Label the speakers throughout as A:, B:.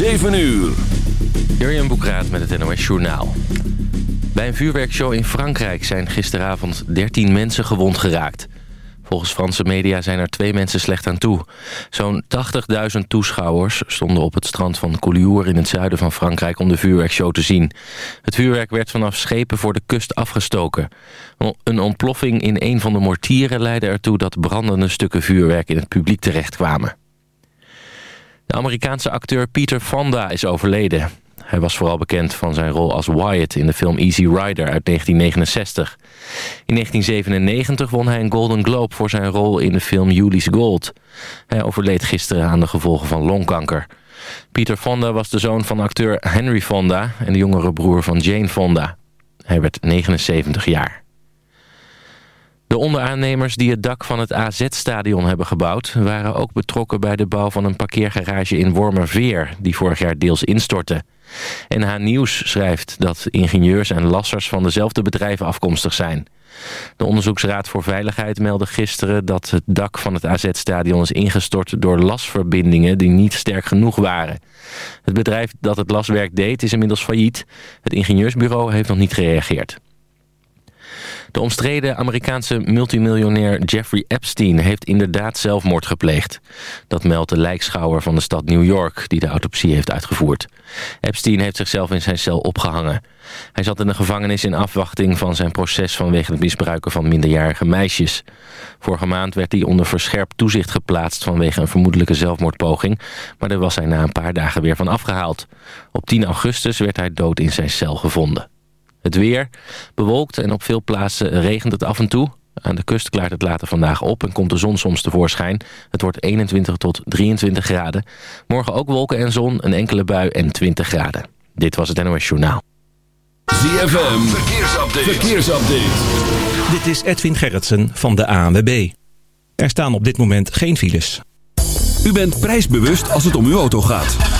A: 7 uur.
B: Jurjen Boekraat met het NOS Journaal. Bij een vuurwerkshow in Frankrijk zijn gisteravond 13 mensen gewond geraakt. Volgens Franse media zijn er twee mensen slecht aan toe. Zo'n 80.000 toeschouwers stonden op het strand van Collioure in het zuiden van Frankrijk om de vuurwerkshow te zien. Het vuurwerk werd vanaf schepen voor de kust afgestoken. Een ontploffing in een van de mortieren leidde ertoe dat brandende stukken vuurwerk in het publiek terechtkwamen. De Amerikaanse acteur Peter Fonda is overleden. Hij was vooral bekend van zijn rol als Wyatt in de film Easy Rider uit 1969. In 1997 won hij een Golden Globe voor zijn rol in de film Julie's Gold. Hij overleed gisteren aan de gevolgen van longkanker. Peter Fonda was de zoon van acteur Henry Fonda en de jongere broer van Jane Fonda. Hij werd 79 jaar. De onderaannemers die het dak van het AZ-stadion hebben gebouwd... waren ook betrokken bij de bouw van een parkeergarage in Wormerveer... die vorig jaar deels instortte. NH Nieuws schrijft dat ingenieurs en lassers van dezelfde bedrijven afkomstig zijn. De Onderzoeksraad voor Veiligheid meldde gisteren dat het dak van het AZ-stadion is ingestort door lasverbindingen die niet sterk genoeg waren. Het bedrijf dat het laswerk deed is inmiddels failliet. Het ingenieursbureau heeft nog niet gereageerd. De omstreden Amerikaanse multimiljonair Jeffrey Epstein heeft inderdaad zelfmoord gepleegd. Dat meldt de lijkschouwer van de stad New York die de autopsie heeft uitgevoerd. Epstein heeft zichzelf in zijn cel opgehangen. Hij zat in de gevangenis in afwachting van zijn proces vanwege het misbruiken van minderjarige meisjes. Vorige maand werd hij onder verscherpt toezicht geplaatst vanwege een vermoedelijke zelfmoordpoging, maar daar was hij na een paar dagen weer van afgehaald. Op 10 augustus werd hij dood in zijn cel gevonden. Het weer bewolkt en op veel plaatsen regent het af en toe. Aan de kust klaart het later vandaag op en komt de zon soms tevoorschijn. Het wordt 21 tot 23 graden. Morgen ook wolken en zon, een enkele bui en 20 graden. Dit was het NOS Journaal.
A: ZFM, verkeersupdate. verkeersupdate.
C: Dit is Edwin Gerritsen van de ANWB. Er staan op dit moment geen files.
A: U bent prijsbewust als het om uw auto gaat.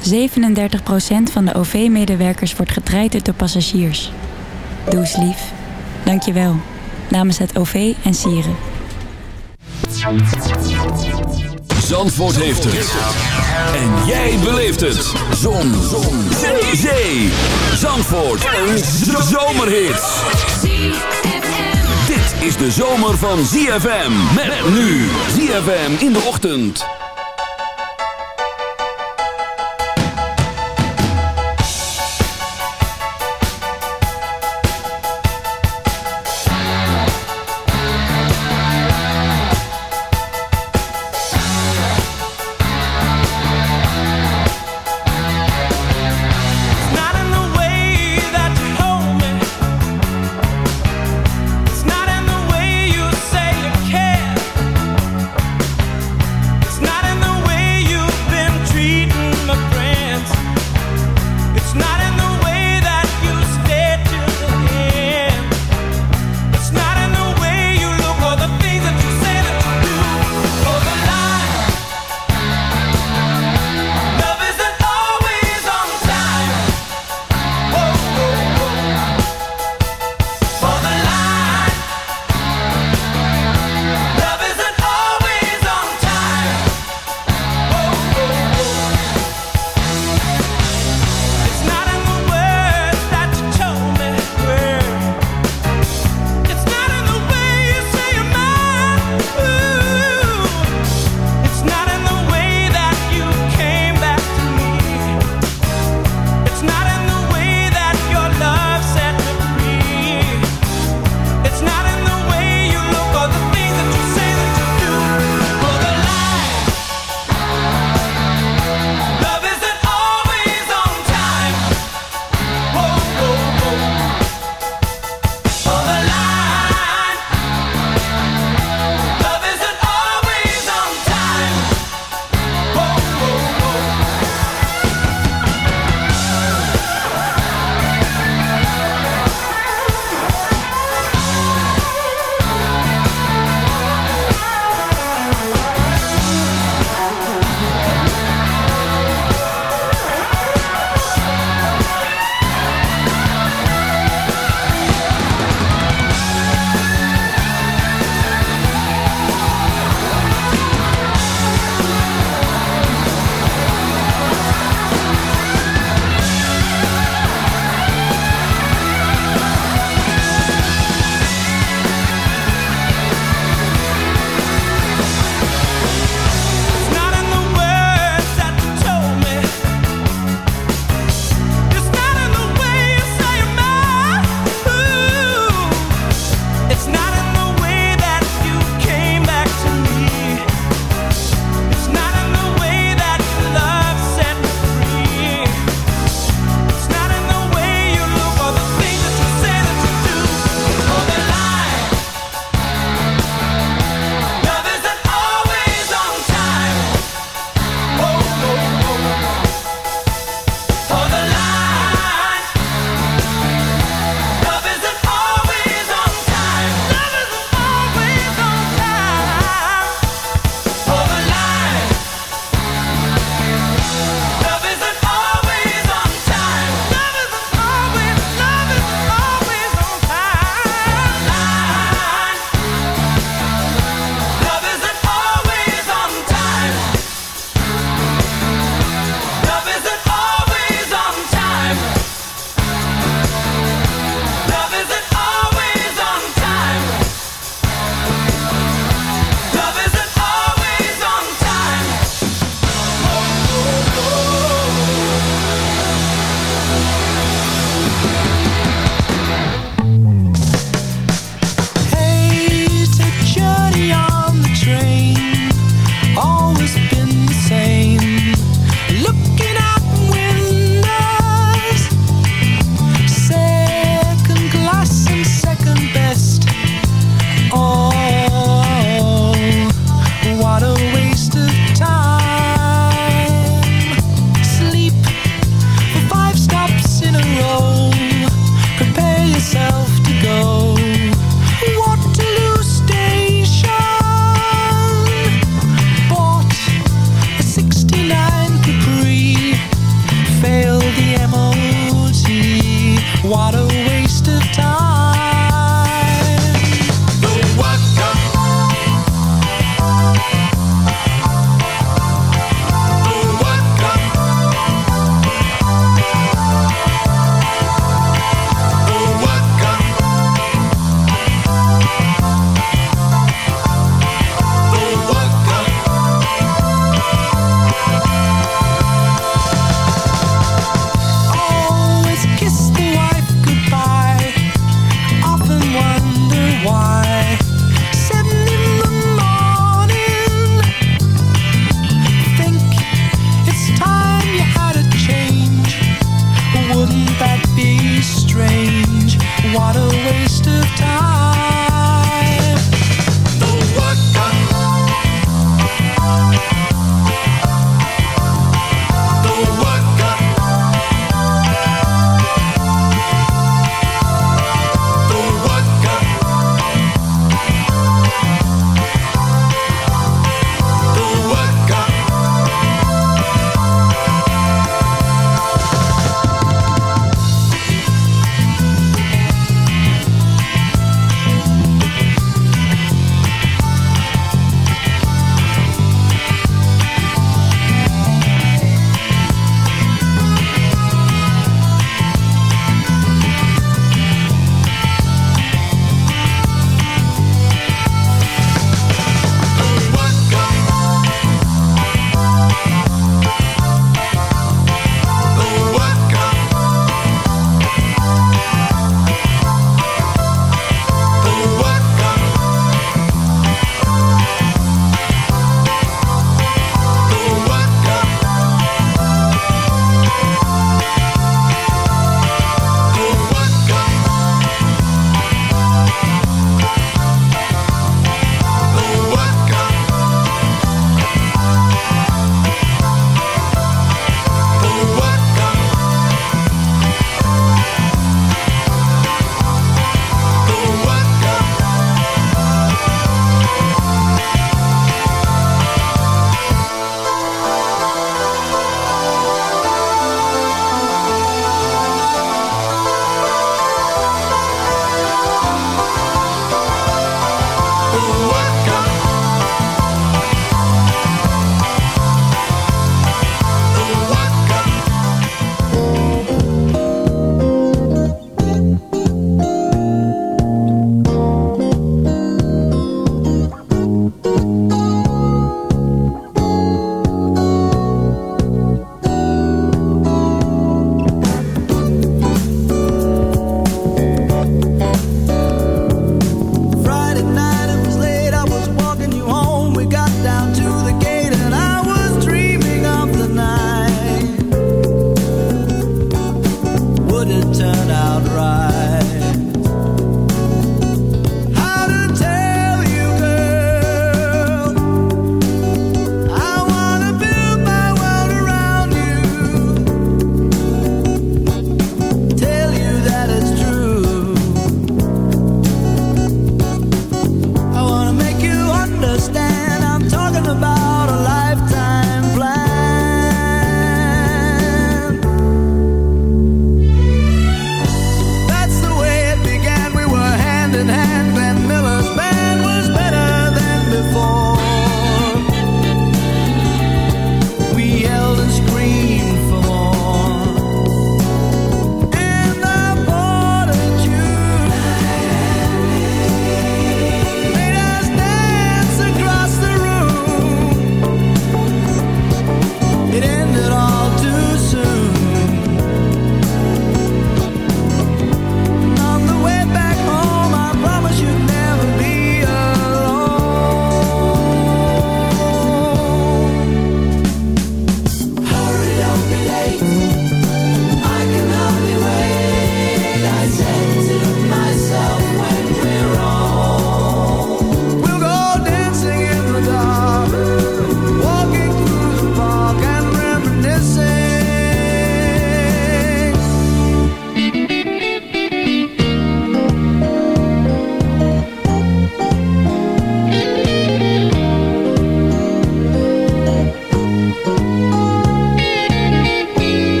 D: 37% van de OV-medewerkers wordt getraind door passagiers. Doe lief. Dank je wel. Namens het OV en Sieren.
A: Zandvoort heeft het. En jij beleeft het. Zon. Zon. Zee. Zee. Zandvoort. Een zomerhit. Dit is de zomer van ZFM. Met nu. ZFM in de ochtend.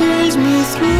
E: Pulls me through.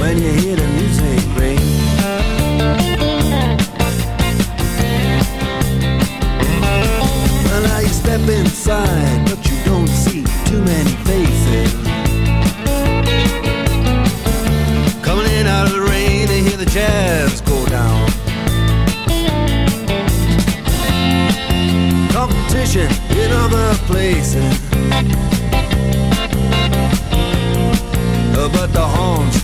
F: when you hear the music ring. Well, now you step inside, but you don't see too many faces. Coming in out of the rain to hear the jazz go down. Competition in other places. But the horns,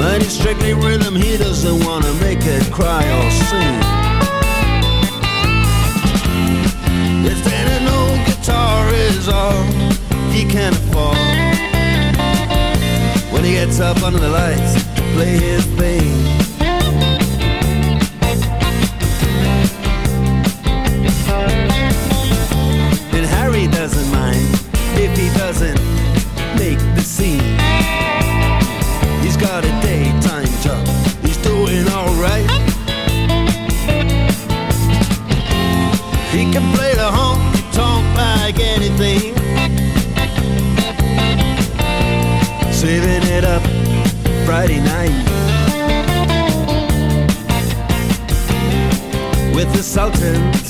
F: But he's strictly rhythm, he doesn't wanna make it cry or sing. If an old guitar is all he can afford. When he gets up under the lights play his thing. And Harry doesn't mind if he doesn't can play the honky tonk like anything. Saving it up Friday night with the Sultans,